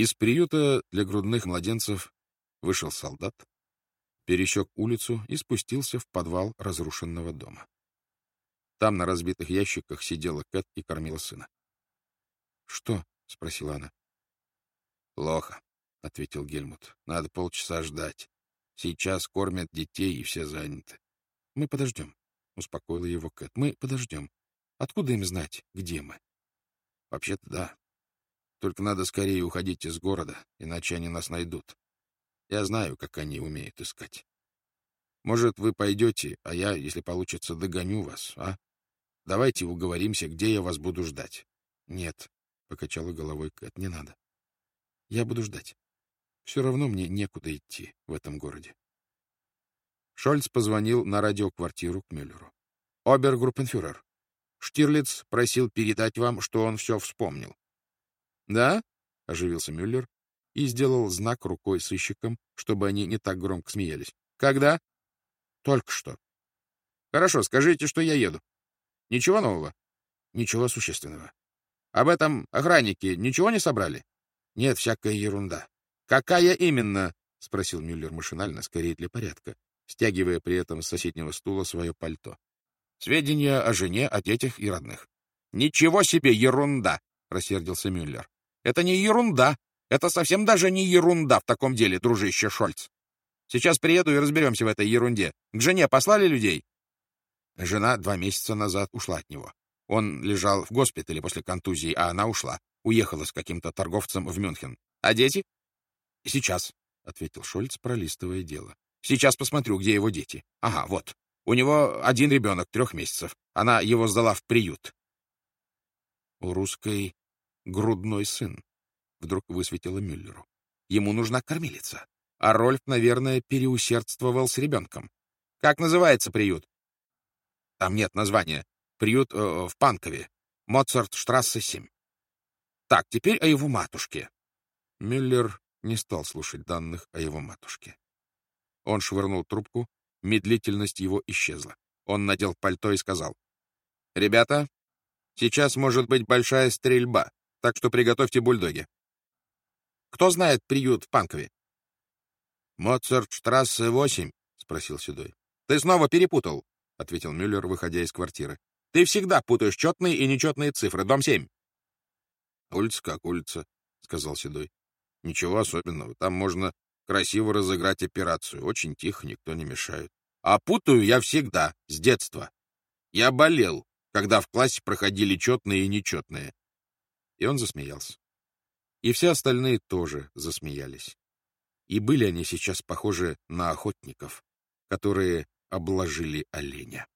Из приюта для грудных младенцев вышел солдат, пересек улицу и спустился в подвал разрушенного дома. Там на разбитых ящиках сидела Кэт и кормила сына. — Что? — спросила она. — Плохо, — ответил Гельмут. — Надо полчаса ждать. Сейчас кормят детей, и все заняты. — Мы подождем, — успокоила его Кэт. — Мы подождем. Откуда им знать, где мы? — Вообще-то да. Только надо скорее уходить из города, иначе они нас найдут. Я знаю, как они умеют искать. Может, вы пойдете, а я, если получится, догоню вас, а? Давайте уговоримся, где я вас буду ждать. — Нет, — покачала головой Кэт, — не надо. Я буду ждать. Все равно мне некуда идти в этом городе. Шольц позвонил на радиоквартиру к Мюллеру. — Обергруппенфюрер, Штирлиц просил передать вам, что он все вспомнил. — Да? — оживился Мюллер и сделал знак рукой сыщикам, чтобы они не так громко смеялись. — Когда? — Только что. — Хорошо, скажите, что я еду. Ничего нового? Ничего существенного. Об этом охранники ничего не собрали? Нет, всякая ерунда. Какая именно? спросил Мюллер машинально, скорее для порядка, стягивая при этом с соседнего стула свое пальто. Сведения о жене, о детях и родных. Ничего себе ерунда, рассердился Мюллер. Это не ерунда. Это совсем даже не ерунда в таком деле, дружище Шольц. Сейчас приеду и разберемся в этой ерунде. К жене послали людей? Жена два месяца назад ушла от него. Он лежал в госпитале после контузии, а она ушла. Уехала с каким-то торговцем в Мюнхен. А дети? — Сейчас, — ответил Шольц, пролистывая дело. — Сейчас посмотрю, где его дети. Ага, вот. У него один ребенок, трех месяцев. Она его сдала в приют. У русской грудной сын, — вдруг высветила Мюллеру. Ему нужна кормилица. А Рольф, наверное, переусердствовал с ребенком. Как называется приют? Там нет названия. Приют э, в Панкове. Моцарт-штрассе 7. Так, теперь о его матушке. Мюллер не стал слушать данных о его матушке. Он швырнул трубку, медлительность его исчезла. Он надел пальто и сказал. — Ребята, сейчас может быть большая стрельба, так что приготовьте бульдоги. — Кто знает приют в Панкове? — Моцарт-штрассе 8, — спросил Седой. — Ты снова перепутал. — ответил Мюллер, выходя из квартиры. — Ты всегда путаешь четные и нечетные цифры. Дом семь. — Улица как улица, — сказал Седой. — Ничего особенного. Там можно красиво разыграть операцию. Очень тихо, никто не мешает. А путаю я всегда, с детства. Я болел, когда в классе проходили четные и нечетные. И он засмеялся. И все остальные тоже засмеялись. И были они сейчас похожи на охотников, которые обложили оленя.